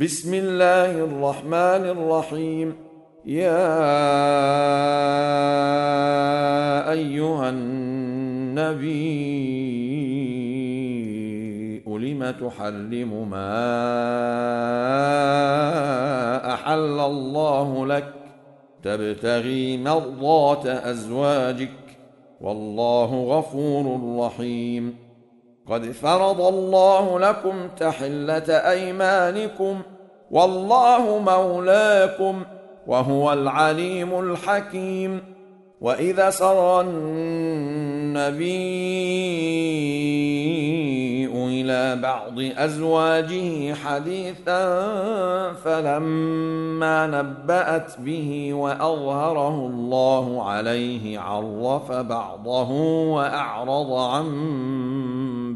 بسم الله الرحمن الرحيم. يا أيها النبي لم تحرم ما أحل الله لك؟ تبتغي مرضات أزواجك. والله غفور رحيم. قد فرض الله لكم تحلة أيمانكم والله مولاكم وهو العليم الحكيم وإذا سر النبي إلى بعض أزواجه حديثا فلما نبأت به وأظهره الله عليه عرف بعضه وأعرض عن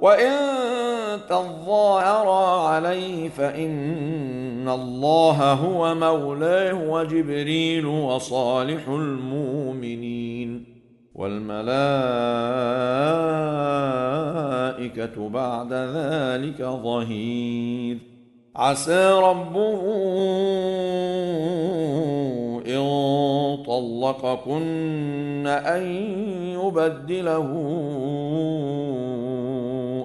وان تظاهرا عليه فان الله هو مولاه وجبريل وصالح المؤمنين والملائكه بعد ذلك ظهير عسى ربه ان طلقكن ان يبدله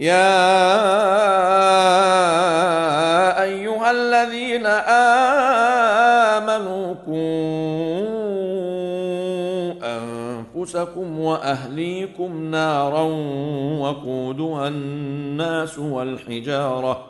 يا أيها الذين آمنوا كونوا أنفسكم وأهليكم نارا وقودها الناس والحجارة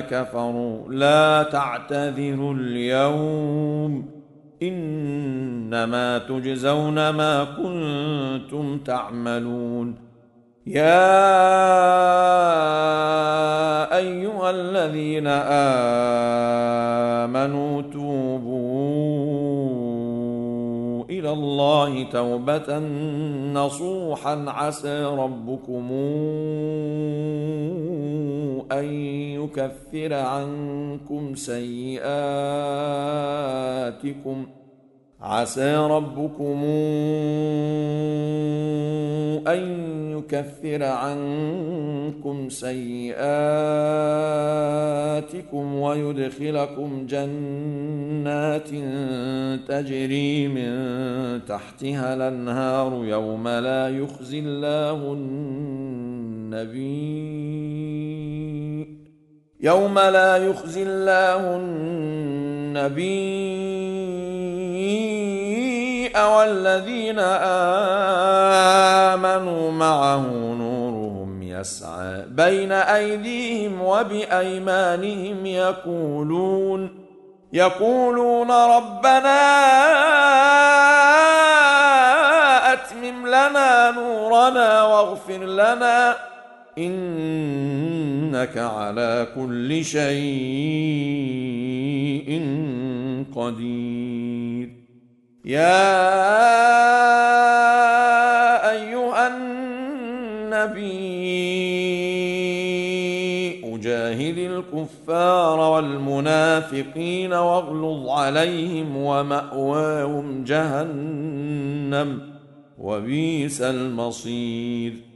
كفروا. لا تعتذروا اليوم. إنما تجزون ما كنتم تعملون. يا أيها الذين آمنوا توبوا إلى الله توبة نصوحا عسى ربكم أن يكفر عنكم سيئاتكم عسى ربكم أن يكفر عنكم سيئاتكم ويدخلكم جنات تجري من تحتها الأنهار يوم لا يخزي الله النبي يوم لا يخزي الله النبي والذين آمنوا معه نورهم يسعى بين أيديهم وبأيمانهم يقولون يقولون ربنا أتمم لنا نورنا واغفر لنا إنك على كل شيء قدير. يا أيها النبي أجاهد الكفار والمنافقين واغلظ عليهم ومأواهم جهنم وبئس المصير.